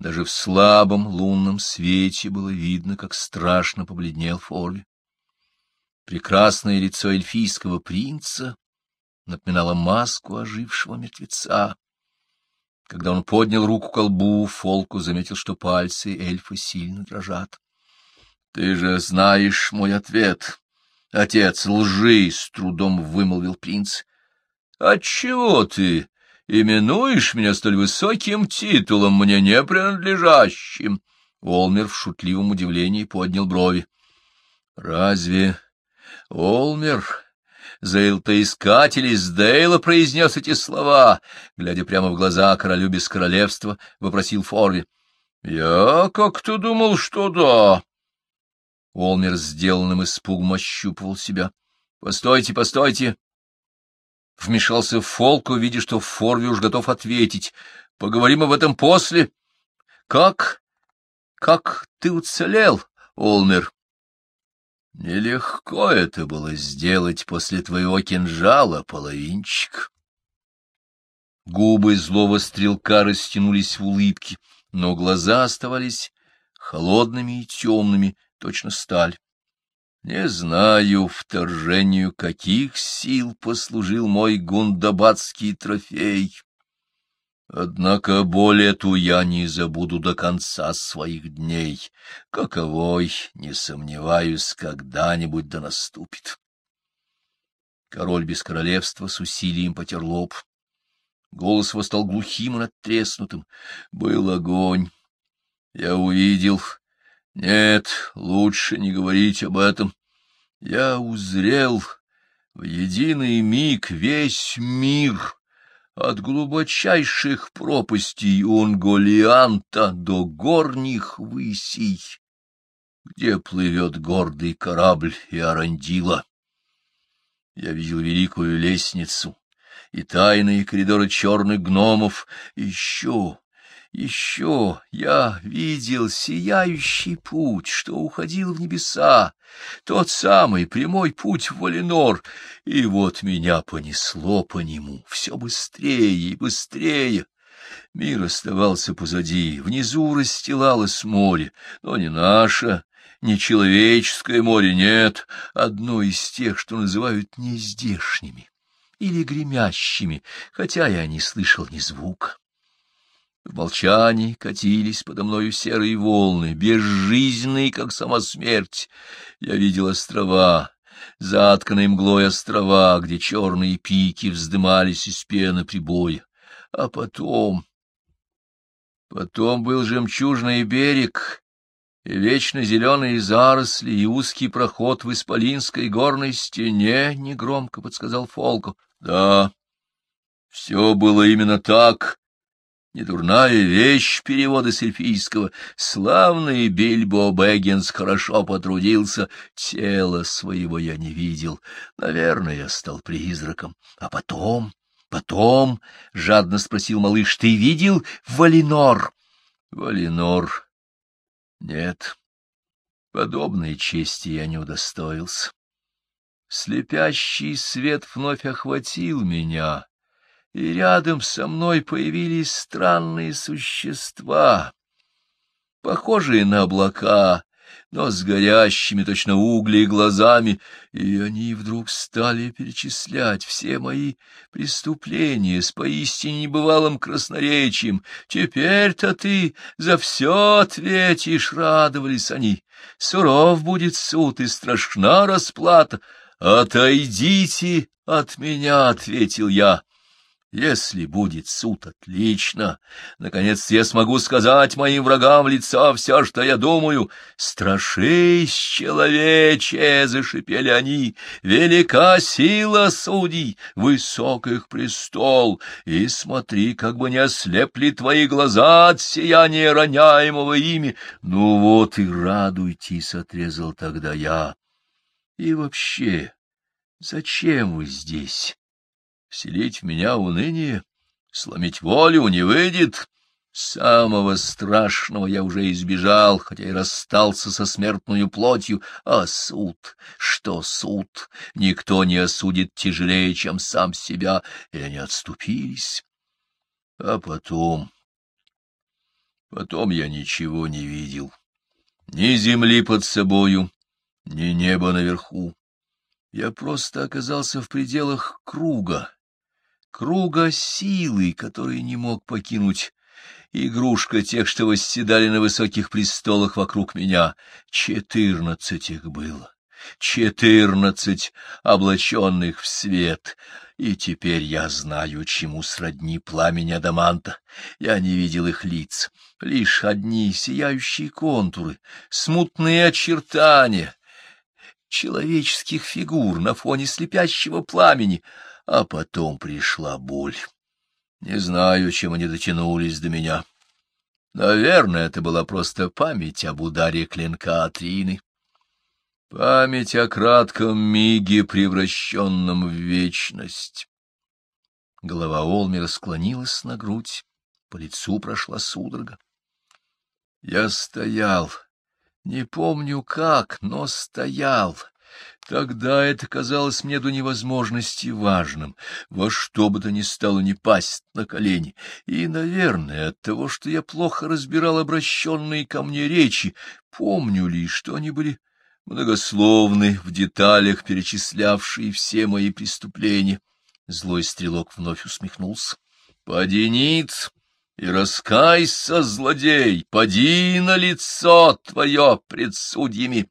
Даже в слабом лунном свете было видно, как страшно побледнел Форви. Прекрасное лицо эльфийского принца напоминало маску ожившего мертвеца. Когда он поднял руку к колбу, Фолку заметил, что пальцы эльфа сильно дрожат. — Ты же знаешь мой ответ. Отец лжи, — с трудом вымолвил принц. — Отчего ты именуешь меня столь высоким титулом, мне не принадлежащим? Олмер в шутливом удивлении поднял брови. — Разве Олмер, заилтоискатель из Дейла, произнес эти слова, глядя прямо в глаза королю без королевства, вопросил Форви. — Я как-то думал, что да. Олмер сделанным испугом ощупывал себя. — Постойте, постойте, Вмешался Фолк, видя, что Форви уж готов ответить. Поговорим об этом после. Как? Как ты уцелел, Олмер? Нелегко это было сделать после твоего кинжала, половинчик. Губы злого стрелка растянулись в улыбке, но глаза оставались холодными и темными, точно сталь. Не знаю, вторжению каких сил послужил мой гундабадский трофей. Однако боль эту я не забуду до конца своих дней. Каковой, не сомневаюсь, когда-нибудь да наступит. Король без королевства с усилием потер лоб. Голос его стал глухим и надтреснутым. Был огонь. Я увидел нет, лучше не говорить об этом. Я узрел в единый миг весь мир, от глубочайших пропастей Унголианта до горних высей, где плывет гордый корабль и Арандила. Я видел великую лестницу и тайные коридоры черных гномов, еще еще я видел сияющий путь, что уходил в небеса, тот самый прямой путь в Валенор, и вот меня понесло по нему все быстрее и быстрее. Мир оставался позади, внизу расстилалось море, но не наше, не человеческое море, нет, одно из тех, что называют нездешними или гремящими, хотя я не слышал ни звука. В молчании катились подо мною серые волны, безжизненные, как сама смерть. Я видел острова, затканные мглой острова, где черные пики вздымались из пены прибоя. А потом... Потом был жемчужный берег, и вечно зеленые заросли, и узкий проход в Исполинской горной стене, — негромко подсказал Фолку. — Да, все было именно так, Недурная вещь перевода с. Славный Бильбо Бэггинс хорошо потрудился. Тело своего я не видел. Наверное, я стал призраком. А потом... Потом, — жадно спросил малыш, — ты видел Валинор? Валинор. Нет. Подобной чести я не удостоился. Слепящий свет вновь охватил меня и рядом со мной появились странные существа, похожие на облака, но с горящими точно угли глазами, и они вдруг стали перечислять все мои преступления с поистине небывалым красноречием. «Теперь-то ты за все ответишь», — радовались они. «Суров будет суд и страшна расплата». «Отойдите от меня», — ответил я. Если будет суд, отлично. Наконец я смогу сказать моим врагам в лицо все, что я думаю. Страшись, человече, — зашипели они, — велика сила судей, высок их престол, и смотри, как бы не ослепли твои глаза от сияния роняемого ими. Ну вот и радуйтесь, — отрезал тогда я. И вообще, зачем вы здесь? Вселить в меня уныние, сломить волю не выйдет. Самого страшного я уже избежал, хотя и расстался со смертную плотью. А суд? Что суд? Никто не осудит тяжелее, чем сам себя, и они отступились. А потом... Потом я ничего не видел. Ни земли под собою, ни неба наверху. Я просто оказался в пределах круга, круга силы, который не мог покинуть. Игрушка тех, что восседали на высоких престолах вокруг меня. Четырнадцать их было, четырнадцать облаченных в свет, и теперь я знаю, чему сродни пламень Адаманта. Я не видел их лиц, лишь одни сияющие контуры, смутные очертания человеческих фигур на фоне слепящего пламени, а потом пришла боль. Не знаю, чем они дотянулись до меня. Наверное, это была просто память об ударе клинка Атрины. Память о кратком миге, превращенном в вечность. Голова Олмера склонилась на грудь, по лицу прошла судорога. Я стоял, не помню как, но стоял, Тогда это казалось мне до невозможности важным, во что бы то ни стало не пасть на колени, и, наверное, от того, что я плохо разбирал обращенные ко мне речи, помню ли, что они были многословны, в деталях перечислявшие все мои преступления. Злой стрелок вновь усмехнулся. — Поди и раскайся, злодей, поди на лицо твое пред судьями.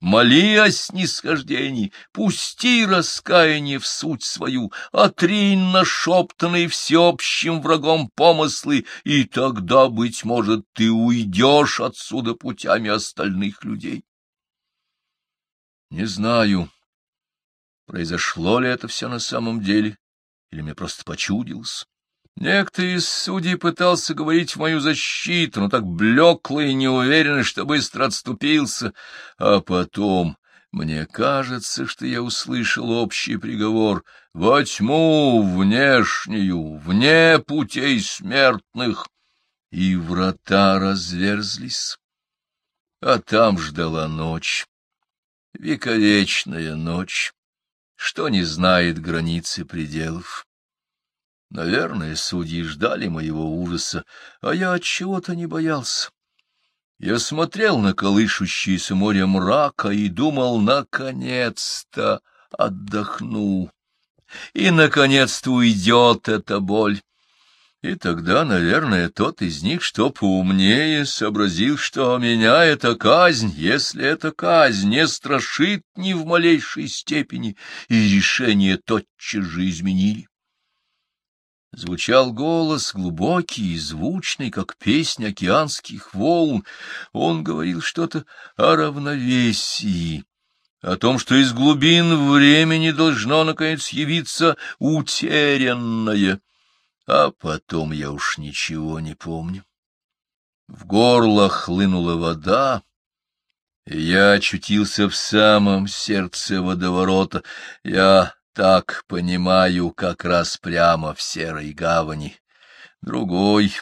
Моли о снисхождении, пусти раскаяние в суть свою, отринь нашептанные всеобщим врагом помыслы, и тогда, быть может, ты уйдешь отсюда путями остальных людей. Не знаю, произошло ли это все на самом деле, или мне просто почудилось. Некто из судей пытался говорить в мою защиту, но так блекло и неуверенно, что быстро отступился. А потом, мне кажется, что я услышал общий приговор «Во тьму внешнюю, вне путей смертных!» И врата разверзлись. А там ждала ночь, вековечная ночь, что не знает границы пределов. Наверное, судьи ждали моего ужаса, а я от чего-то не боялся. Я смотрел на колышущееся море мрака и думал, наконец-то отдохну. И, наконец-то, уйдет эта боль. И тогда, наверное, тот из них, что поумнее, сообразил, что меня эта казнь, если эта казнь не страшит ни в малейшей степени, и решение тотчас же изменили. Звучал голос, глубокий и звучный, как песня океанских волн. Он говорил что-то о равновесии, о том, что из глубин времени должно, наконец, явиться утерянное. А потом я уж ничего не помню. В горло хлынула вода, и я очутился в самом сердце водоворота. Я так понимаю, как раз прямо в серой гавани. Другой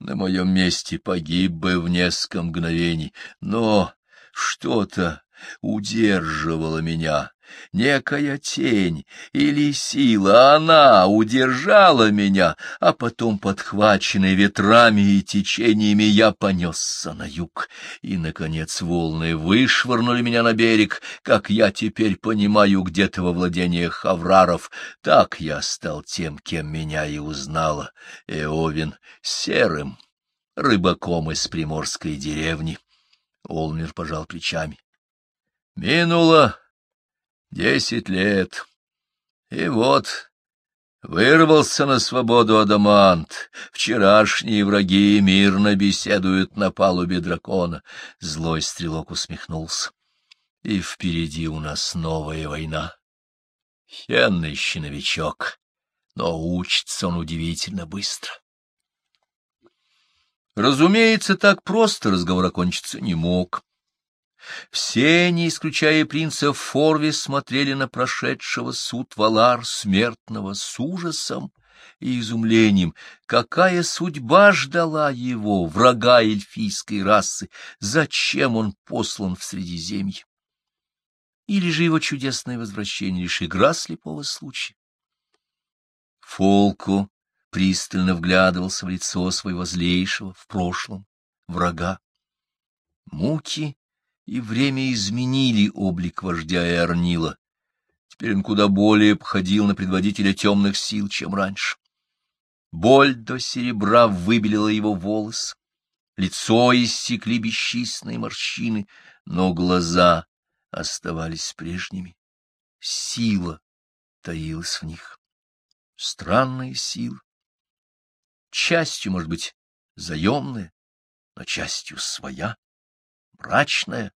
на моем месте погиб бы в несколько мгновений, но что-то удерживало меня, Некая тень или сила, она удержала меня, а потом, подхваченный ветрами и течениями, я понесся на юг. И, наконец, волны вышвырнули меня на берег, как я теперь понимаю, где-то во владениях Хавраров. Так я стал тем, кем меня и узнала, Эовин, серым, рыбаком из приморской деревни. Олмер пожал плечами. Минуло Десять лет. И вот вырвался на свободу Адамант. Вчерашние враги мирно беседуют на палубе дракона. Злой стрелок усмехнулся. И впереди у нас новая война. Хенныщий новичок, но учится он удивительно быстро. Разумеется, так просто разговор окончиться не мог. Все, не исключая принца Форви, смотрели на прошедшего суд Валар смертного с ужасом и изумлением. Какая судьба ждала его, врага эльфийской расы? Зачем он послан в Средиземье? Или же его чудесное возвращение лишь игра слепого случая? Фолку пристально вглядывался в лицо своего злейшего в прошлом врага. Муки и время изменили облик вождя Эрнила. Теперь он куда более походил на предводителя темных сил, чем раньше. Боль до серебра выбелила его волос, лицо иссекли бесчисленные морщины, но глаза оставались прежними. Сила таилась в них. Странная сила. Частью, может быть, заемная, но частью своя, мрачная,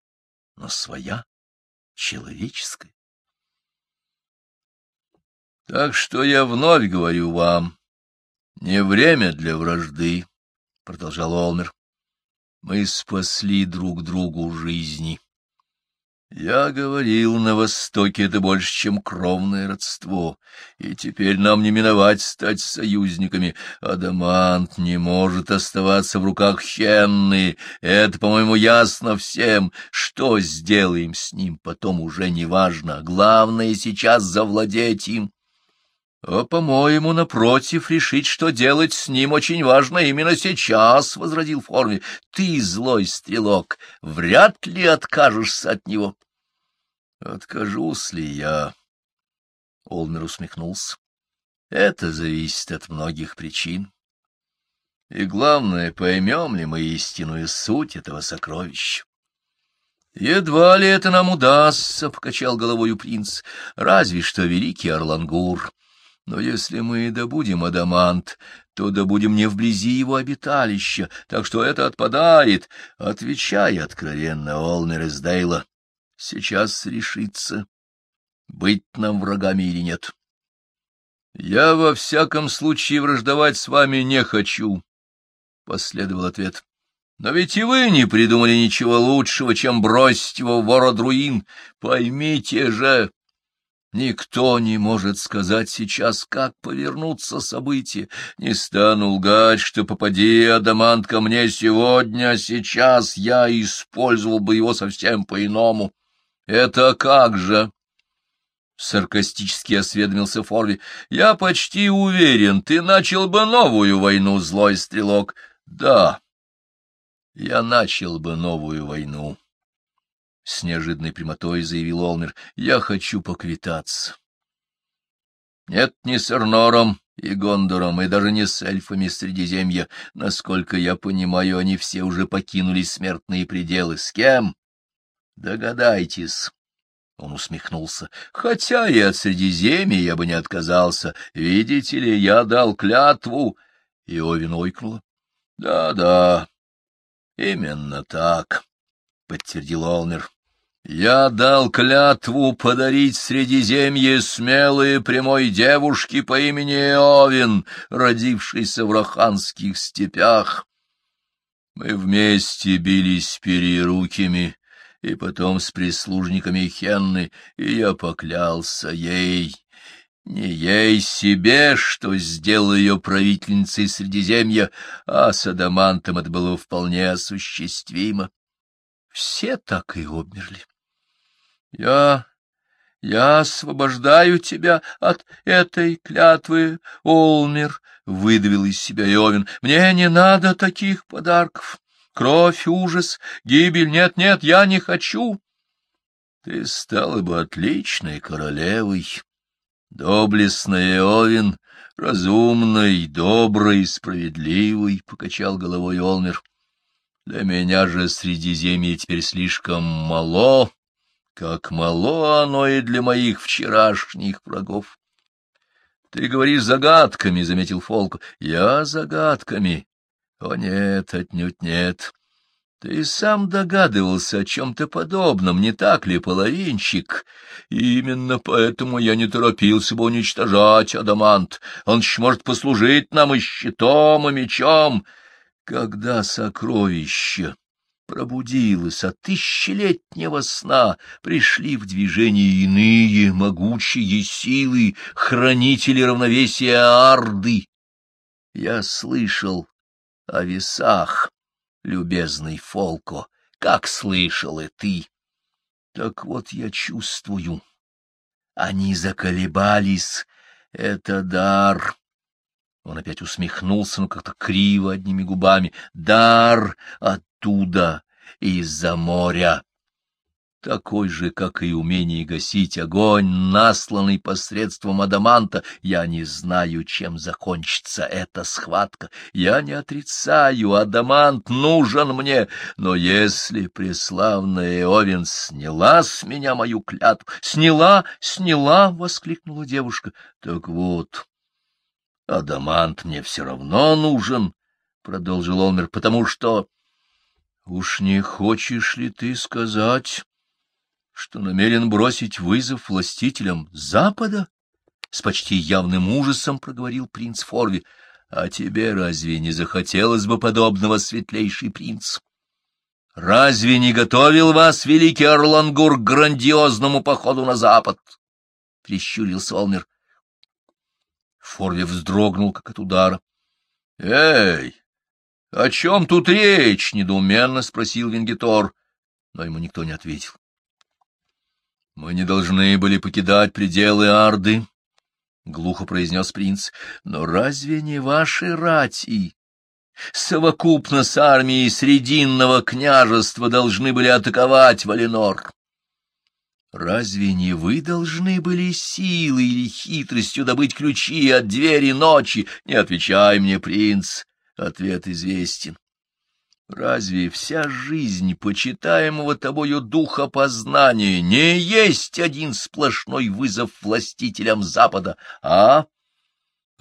но своя, человеческая. Так что я вновь говорю вам, не время для вражды, — продолжал Олмер. Мы спасли друг другу жизни. Я говорил, на Востоке это больше, чем кровное родство, и теперь нам не миновать стать союзниками. Адамант не может оставаться в руках Хенны, это, по-моему, ясно всем. Что сделаем с ним, потом уже не важно. Главное сейчас завладеть им. А, по-моему, напротив, решить, что делать с ним, очень важно именно сейчас, — возразил Форми. Ты, злой стрелок, вряд ли откажешься от него. Откажусь ли я? Олмер усмехнулся. Это зависит от многих причин. И главное, поймем ли мы истинную суть этого сокровища. Едва ли это нам удастся, — покачал головою принц, — разве что великий Орлангур. Но если мы добудем адамант, то добудем не вблизи его обиталища, так что это отпадает. Отвечай откровенно, Олмер из Дейла. Сейчас решится, быть нам врагами или нет. Я во всяком случае враждовать с вами не хочу, — последовал ответ. Но ведь и вы не придумали ничего лучшего, чем бросить его в ворот руин. Поймите же, Никто не может сказать сейчас, как повернуться события. Не стану лгать, что попади Адамант ко мне сегодня, а сейчас я использовал бы его совсем по-иному. Это как же? Саркастически осведомился Форви. Я почти уверен, ты начал бы новую войну, злой стрелок. Да, я начал бы новую войну. — с неожиданной прямотой заявил Олмер. — Я хочу поквитаться. Нет, не с Эрнором и Гондором, и даже не с эльфами Средиземья. Насколько я понимаю, они все уже покинули смертные пределы. С кем? Догадайтесь. Он усмехнулся. Хотя и от Средиземья я бы не отказался. Видите ли, я дал клятву. И Овен ойкнула. Да-да, именно так подтвердил Олмер. Я дал клятву подарить Средиземье смелой прямой девушке по имени Овен, родившейся в Раханских степях. Мы вместе бились перерукими, и потом с прислужниками Хенны, и я поклялся ей, не ей себе, что сделал ее правительницей Средиземья, а с Адамантом это было вполне осуществимо. Все так и обмерли. Я... я освобождаю тебя от этой клятвы, Олмер, — выдавил из себя Иовин. Мне не надо таких подарков. Кровь, ужас, гибель. Нет, нет, я не хочу. Ты стала бы отличной королевой, доблестная Иовин, разумной, доброй, справедливой, — покачал головой Олмер. Для меня же Средиземье теперь слишком мало, как мало оно и для моих вчерашних врагов. — Ты говоришь загадками, — заметил Фолк. — Я загадками. О нет, отнюдь нет. Ты сам догадывался о чем-то подобном, не так ли, половинчик? И именно поэтому я не торопился бы уничтожать Адамант. Он еще может послужить нам и щитом, и мечом. Когда сокровища пробудилось от тысячелетнего сна, пришли в движение иные могучие силы, хранители равновесия Арды. Я слышал о весах, любезный Фолко, как слышал и ты. Так вот я чувствую, они заколебались, это дар. Он опять усмехнулся, но как-то криво одними губами. Дар оттуда, из-за моря такой же, как и умение гасить огонь, насланный посредством адаманта. Я не знаю, чем закончится эта схватка. Я не отрицаю, адамант нужен мне, но если преславная Овен сняла с меня мою клятву... — Сняла, сняла! — воскликнула девушка. — Так вот, адамант мне все равно нужен, — продолжил Олмер, — потому что... — Уж не хочешь ли ты сказать что намерен бросить вызов властителям Запада? С почти явным ужасом проговорил принц Форви. А тебе разве не захотелось бы подобного, светлейший принц? Разве не готовил вас великий Орлангур к грандиозному походу на Запад? — прищурился Олмер. Форви вздрогнул, как от удара. — Эй, о чем тут речь? — недоуменно спросил Венгитор, но ему никто не ответил. — Мы не должны были покидать пределы Арды, — глухо произнес принц. — Но разве не ваши рати? Совокупно с армией Срединного княжества должны были атаковать Валенор. Разве не вы должны были силой или хитростью добыть ключи от двери ночи? Не отвечай мне, принц, ответ известен. Разве вся жизнь почитаемого тобою духа познания не есть один сплошной вызов властителям Запада, а?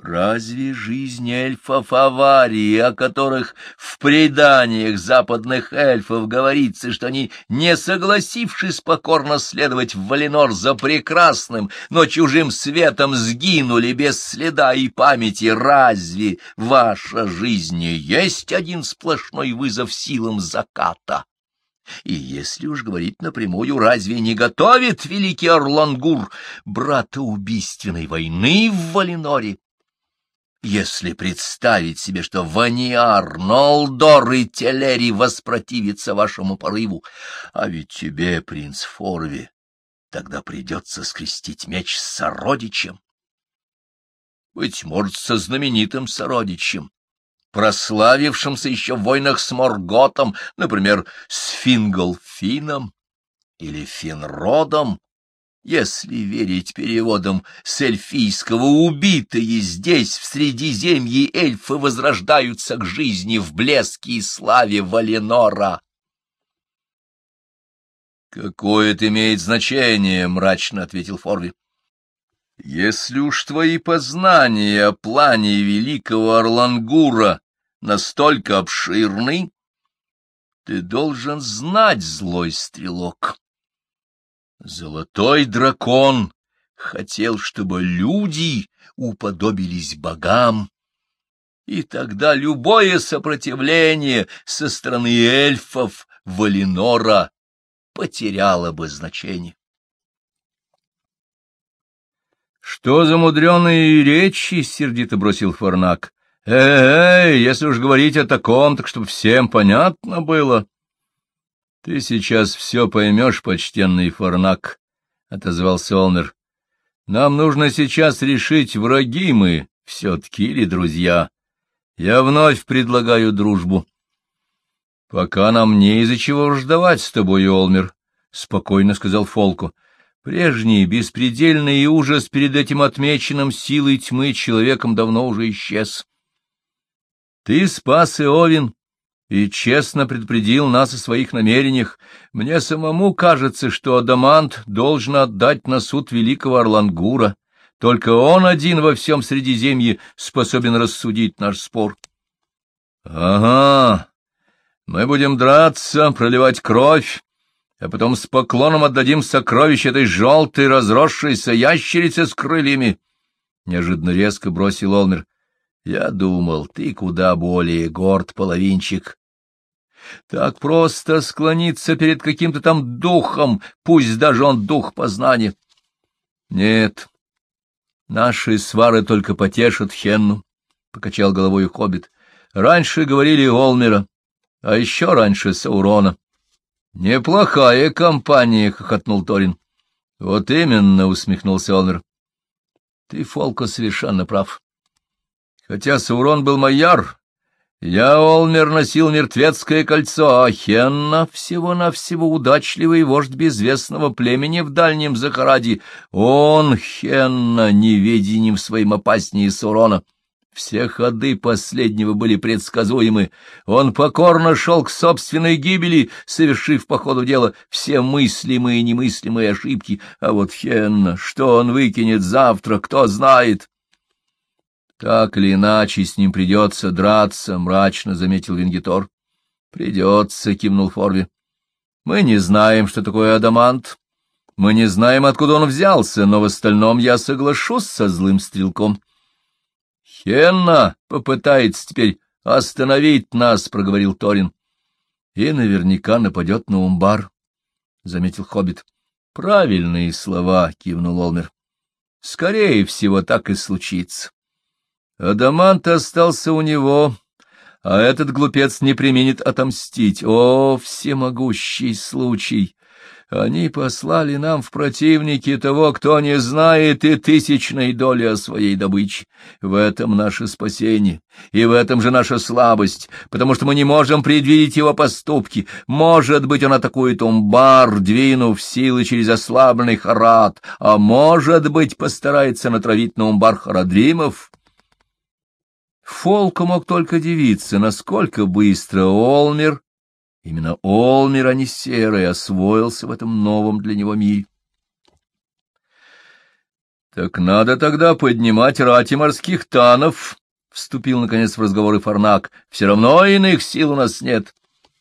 Разве жизнь эльфов аварии, о которых в преданиях западных эльфов говорится, что они, не согласившись покорно следовать в Валенор за прекрасным, но чужим светом сгинули без следа и памяти, разве ваша жизнь есть один сплошной вызов силам заката? И если уж говорить напрямую, разве не готовит великий Орлангур брата убийственной войны в Валеноре? Если представить себе, что Ваниар, Нолдор и Телери воспротивятся вашему порыву, а ведь тебе, принц Форви, тогда придется скрестить меч с сородичем. Быть может, со знаменитым сородичем, прославившимся еще в войнах с Морготом, например, с Финголфином или Финродом, если верить переводам с эльфийского, убитые здесь, в Средиземье, эльфы возрождаются к жизни в блеске и славе Валенора. «Какое это имеет значение?» — мрачно ответил Форви. «Если уж твои познания о плане великого Орлангура настолько обширны, ты должен знать, злой стрелок, Золотой дракон хотел, чтобы люди уподобились богам, и тогда любое сопротивление со стороны эльфов Валинора потеряло бы значение. — Что за мудреные речи? — сердито бросил Фарнак. — Эй, если уж говорить о таком, так чтобы всем понятно было. — Ты сейчас все поймешь, почтенный Форнак, — отозвался Олмер. — Нам нужно сейчас решить, враги мы все-таки или друзья. Я вновь предлагаю дружбу. — Пока нам не из-за чего враждовать с тобой, Олмер, — спокойно сказал Фолку. Прежний беспредельный ужас перед этим отмеченным силой тьмы человеком давно уже исчез. Ты спас Иовин, и честно предупредил нас о своих намерениях. Мне самому кажется, что Адамант должен отдать на суд великого Орлангура. Только он один во всем Средиземье способен рассудить наш спор. — Ага, мы будем драться, проливать кровь, а потом с поклоном отдадим сокровище этой желтой разросшейся ящерице с крыльями. Неожиданно резко бросил Олмер. — Я думал, ты куда более горд, половинчик, так просто склониться перед каким-то там духом, пусть даже он дух познания. Нет, наши свары только потешат Хенну, — покачал головой хоббит. Раньше говорили Олмера, а еще раньше Саурона. Неплохая компания, — хохотнул Торин. Вот именно, — усмехнулся Олмер. Ты, Фолко, совершенно прав. Хотя Саурон был майяр, я, Олмер, носил мертвецкое кольцо, а Хенна — всего-навсего удачливый вождь безвестного племени в дальнем Захараде. Он, Хенна, неведением своим опаснее Саурона. Все ходы последнего были предсказуемы. Он покорно шел к собственной гибели, совершив по ходу дела все мыслимые и немыслимые ошибки. А вот Хенна, что он выкинет завтра, кто знает. Так или иначе с ним придется драться, — мрачно заметил Венгитор. — Придется, — кивнул Форви. — Мы не знаем, что такое адамант. Мы не знаем, откуда он взялся, но в остальном я соглашусь со злым стрелком. — Хенна попытается теперь остановить нас, — проговорил Торин. — И наверняка нападет на Умбар, — заметил Хоббит. — Правильные слова, — кивнул Олмер. — Скорее всего, так и случится. Адамант остался у него, а этот глупец не применит отомстить. О, всемогущий случай! Они послали нам в противники того, кто не знает и тысячной доли о своей добыче. В этом наше спасение, и в этом же наша слабость, потому что мы не можем предвидеть его поступки. Может быть, он атакует Умбар, двинув силы через ослабленный Харат, а может быть, постарается натравить на Умбар Харадримов. Фолка мог только дивиться, насколько быстро Олмер, именно Олмер, а не Серый, освоился в этом новом для него мире. — Так надо тогда поднимать рати морских танов, — вступил, наконец, в разговор и Фарнак. — Все равно иных сил у нас нет.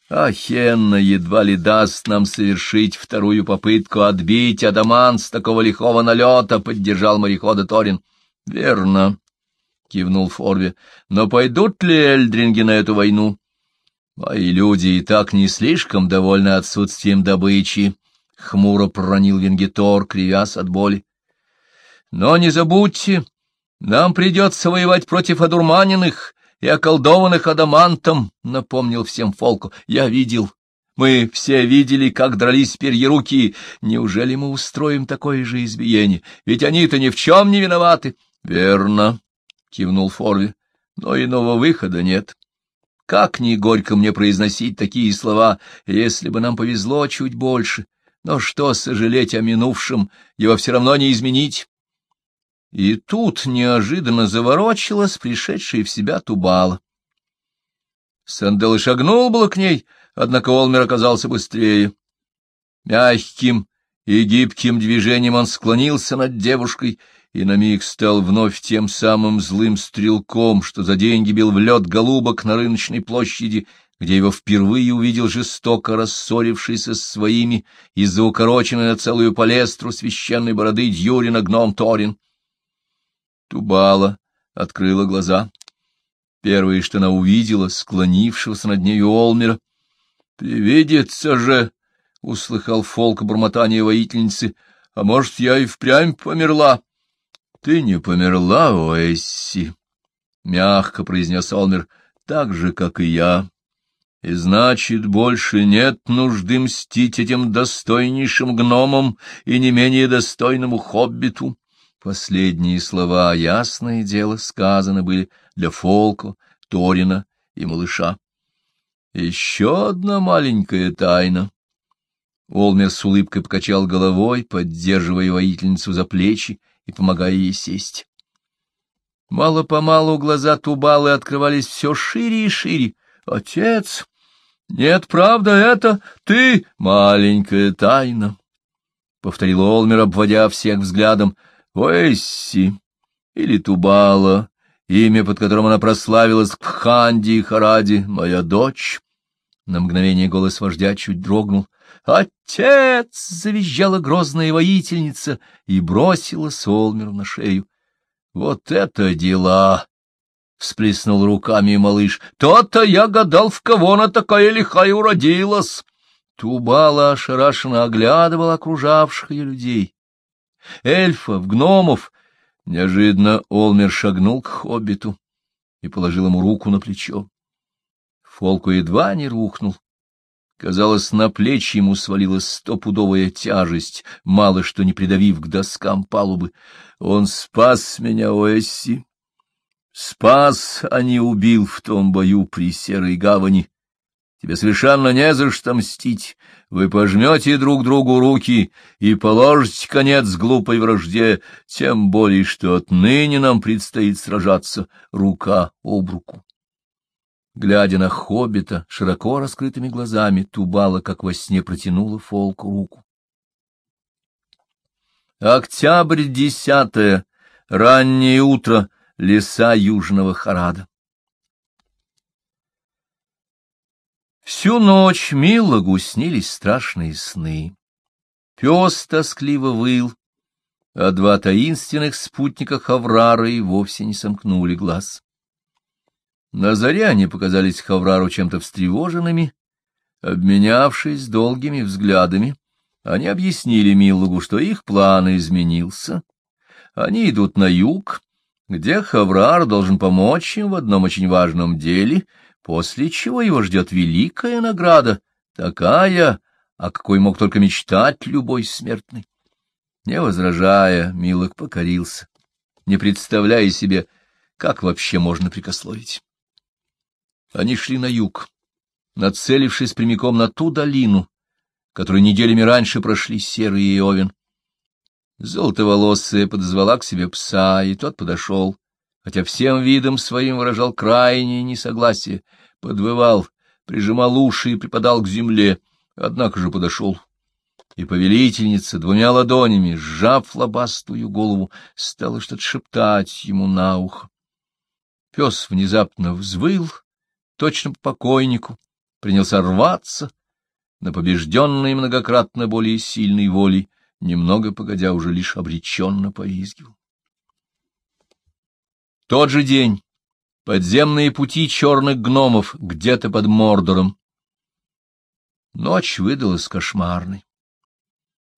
А Хенна едва ли даст нам совершить вторую попытку отбить Адаман с такого лихого налета, — поддержал морехода Торин. — Верно, — кивнул Форви. — Но пойдут ли эльдринги на эту войну? Мои люди и так не слишком довольны отсутствием добычи, — хмуро проронил Венгитор, кривясь от боли. — Но не забудьте, нам придется воевать против одурманенных и околдованных адамантом, — напомнил всем Фолку. — Я видел. Мы все видели, как дрались перьеруки. Неужели мы устроим такое же избиение? Ведь они-то ни в чем не виноваты. — Верно, — кивнул Форви, — но иного выхода нет. Как ни горько мне произносить такие слова, если бы нам повезло чуть больше. Но что сожалеть о минувшем, его все равно не изменить. И тут неожиданно заворочилась пришедшая в себя Тубала. Сандел шагнул было к ней, однако Олмер оказался быстрее. Мягким и гибким движением он склонился над девушкой и на миг стал вновь тем самым злым стрелком, что за деньги бил в лед голубок на рыночной площади, где его впервые увидел жестоко рассорившийся с своими из-за укороченной на целую палестру священной бороды Дьюрина гном Торин. Тубала открыла глаза. Первое, что она увидела, склонившегося над нею Олмера. — Привидится же! — услыхал Фолк бормотание воительницы. — А может, я и впрямь померла? — Ты не померла, Оэсси, — мягко произнес Олмер, — так же, как и я. И значит, больше нет нужды мстить этим достойнейшим гномам и не менее достойному хоббиту. Последние слова, ясное дело, сказаны были для Фолко, Торина и малыша. Еще одна маленькая тайна. Олмер с улыбкой покачал головой, поддерживая воительницу за плечи, и помогая ей сесть. Мало-помалу глаза Тубалы открывались все шире и шире. «Отец! Нет, правда, это ты, маленькая тайна!» — повторил Олмер, обводя всех взглядом. «Весси или Тубала, имя, под которым она прославилась в Ханди и Хараде, моя дочь». На мгновение голос вождя чуть дрогнул — «Отец!» — завизжала грозная воительница и бросила Солмеру на шею. «Вот это дела!» — всплеснул руками малыш. «То-то я гадал, в кого она такая лихая уродилась!» Тубала ошарашенно оглядывала окружавших ее людей. Эльфов, гномов. Неожиданно Олмер шагнул к хоббиту и положил ему руку на плечо. Фолку едва не рухнул. Казалось, на плечи ему свалилась стопудовая тяжесть, мало что не придавив к доскам палубы. Он спас меня, Оэсси. Спас, а не убил в том бою при Серой Гавани. Тебе совершенно не за что мстить. Вы пожмете друг другу руки и положите конец глупой вражде, тем более, что отныне нам предстоит сражаться рука об руку. Глядя на хоббита, широко раскрытыми глазами, Тубала, как во сне, протянула Фолку руку. Октябрь десятое, раннее утро, леса Южного Харада. Всю ночь Миллагу снились страшные сны. Пес тоскливо выл, а два таинственных спутника Хаврара и вовсе не сомкнули глаз. На заре они показались Хаврару чем-то встревоженными, обменявшись долгими взглядами, они объяснили Миллагу, что их план изменился. Они идут на юг, где Хаврар должен помочь им в одном очень важном деле, после чего его ждет великая награда, такая, о какой мог только мечтать любой смертный. Не возражая, Милок покорился, не представляя себе, как вообще можно прикословить. Они шли на юг, нацелившись прямиком на ту долину, которую неделями раньше прошли Серый и Овен. Золотоволосая подозвала к себе пса, и тот подошел, хотя всем видом своим выражал крайнее несогласие, подвывал, прижимал уши и припадал к земле, однако же подошел. И повелительница двумя ладонями, сжав лобастую голову, стала что-то шептать ему на ухо. Пес внезапно взвыл, точно по покойнику, принялся рваться, на побежденной многократно более сильной волей, немного погодя уже лишь обреченно повизгивал. Тот же день. Подземные пути черных гномов где-то под Мордором. Ночь выдалась кошмарной.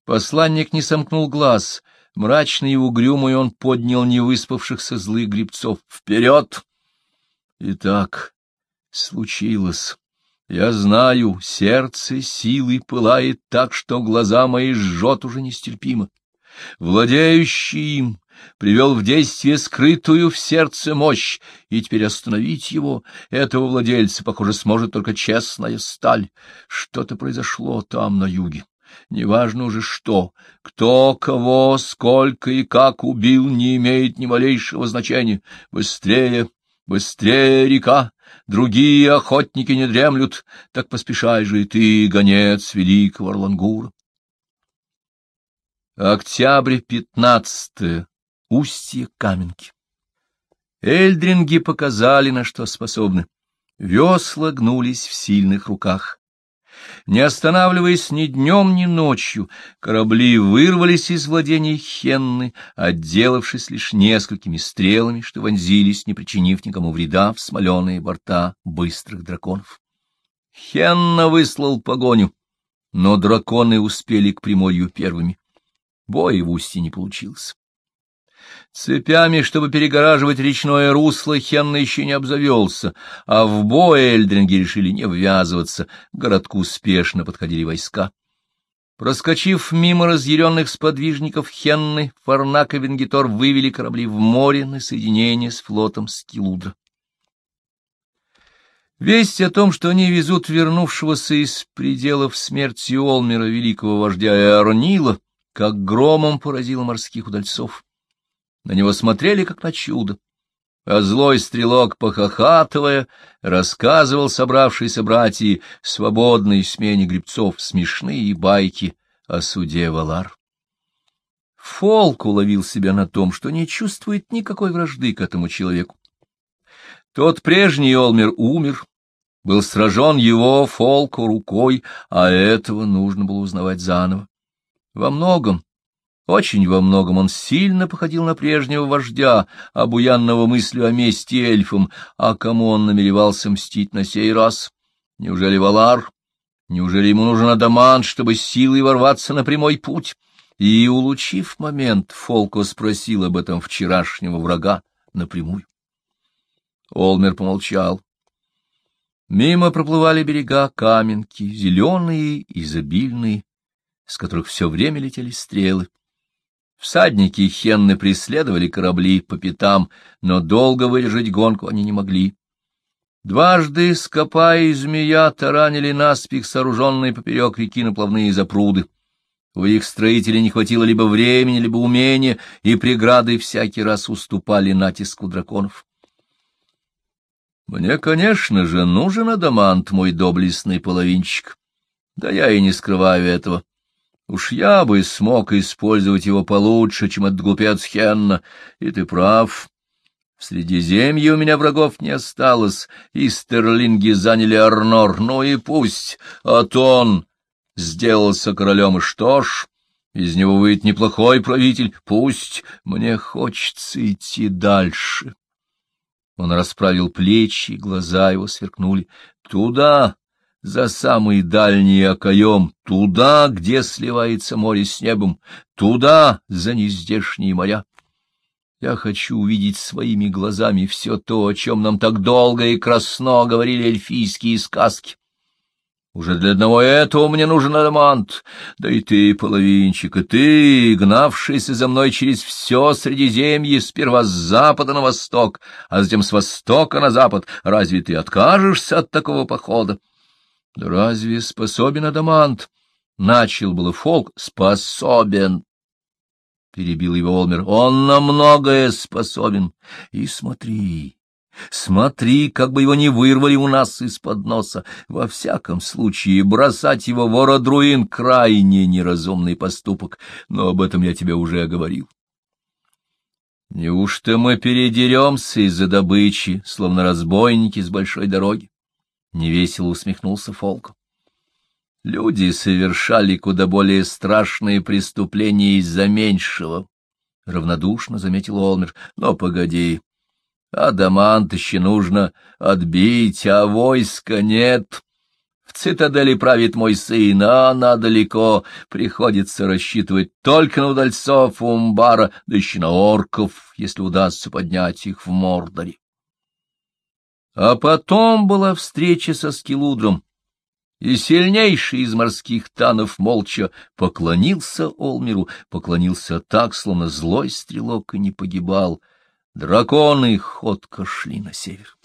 Посланник не сомкнул глаз. Мрачный и угрюмый он поднял невыспавшихся злых грибцов. «Вперед!» Итак, случилось. Я знаю, сердце силой пылает так, что глаза мои жжет уже нестерпимо. Владеющий им привел в действие скрытую в сердце мощь, и теперь остановить его, этого владельца, похоже, сможет только честная сталь. Что-то произошло там, на юге. Неважно уже что, кто, кого, сколько и как убил, не имеет ни малейшего значения. Быстрее, быстрее, река! Другие охотники не дремлют, так поспешай же и ты, гонец великого Орлангура. Октябрь пятнадцатое. Устье Каменки. Эльдринги показали, на что способны. Весла гнулись в сильных руках. Не останавливаясь ни днем, ни ночью, корабли вырвались из владений Хенны, отделавшись лишь несколькими стрелами, что вонзились, не причинив никому вреда, в смоленые борта быстрых драконов. Хенна выслал погоню, но драконы успели к Приморью первыми. Боя в устье не получилось. Цепями, чтобы перегораживать речное русло, Хенна еще не обзавелся, а в бой эльдринги решили не ввязываться, к городку успешно подходили войска. Проскочив мимо разъяренных сподвижников Хенны, Фарнак и Венгитор вывели корабли в море на соединение с флотом Скилудра. Весть о том, что они везут вернувшегося из пределов смерти Олмера великого вождя Эорнила, как громом поразила морских удальцов. На него смотрели, как на чудо. А злой стрелок, похохатывая, рассказывал собравшиеся братья свободной смене грибцов смешные байки о суде Валар. Фолк уловил себя на том, что не чувствует никакой вражды к этому человеку. Тот прежний Олмер умер, был сражен его, Фолку, рукой, а этого нужно было узнавать заново. Во многом очень во многом он сильно походил на прежнего вождя, обуянного мыслью о мести эльфам, а кому он намеревался мстить на сей раз? Неужели Валар? Неужели ему нужен Адамант, чтобы силой ворваться на прямой путь? И, улучив момент, Фолко спросил об этом вчерашнего врага напрямую. Олмер помолчал. Мимо проплывали берега каменки, зеленые, изобильные, с которых все время летели стрелы. Всадники Хенны преследовали корабли по пятам, но долго выдержать гонку они не могли. Дважды скопа и змея таранили наспех сооруженные поперек реки наплавные запруды. У их строителей не хватило либо времени, либо умения, и преграды всякий раз уступали натиску драконов. Мне, конечно же, нужен адамант, мой доблестный половинчик. Да я и не скрываю этого. Уж я бы смог использовать его получше, чем этот глупец Хенна, и ты прав. В Средиземье у меня врагов не осталось, и стерлинги заняли Арнор, ну и пусть, Атон сделался королем, и что ж, из него выйдет неплохой правитель, пусть, мне хочется идти дальше. Он расправил плечи, глаза его сверкнули. Туда, за самый дальний окоем, туда, где сливается море с небом, туда, за нездешние моря. Я хочу увидеть своими глазами все то, о чем нам так долго и красно говорили эльфийские сказки. Уже для одного этого мне нужен адамант. Да и ты, половинчик, и ты, гнавшийся за мной через все Средиземье, сперва с запада на восток, а затем с востока на запад, разве ты откажешься от такого похода? Да разве способен адамант? Начал было Фолк. Способен. Перебил его Олмер. Он на многое способен. И смотри, Смотри, как бы его не вырвали у нас из-под носа. Во всяком случае, бросать его в Ородруин — крайне неразумный поступок, но об этом я тебе уже говорил. Неужто мы передеремся из-за добычи, словно разбойники с большой дороги? Невесело усмехнулся Фолк. Люди совершали куда более страшные преступления из-за меньшего, — равнодушно заметил Олмер. Но погоди, Адамант еще нужно отбить, а войска нет. В цитадели правит мой сын, а она далеко. Приходится рассчитывать только на удальцов Умбара, да еще на орков, если удастся поднять их в Мордоре. А потом была встреча со Скилудром, и сильнейший из морских танов молча поклонился Олмеру, поклонился так, словно злой стрелок и не погибал — Драконы ходко шли на север.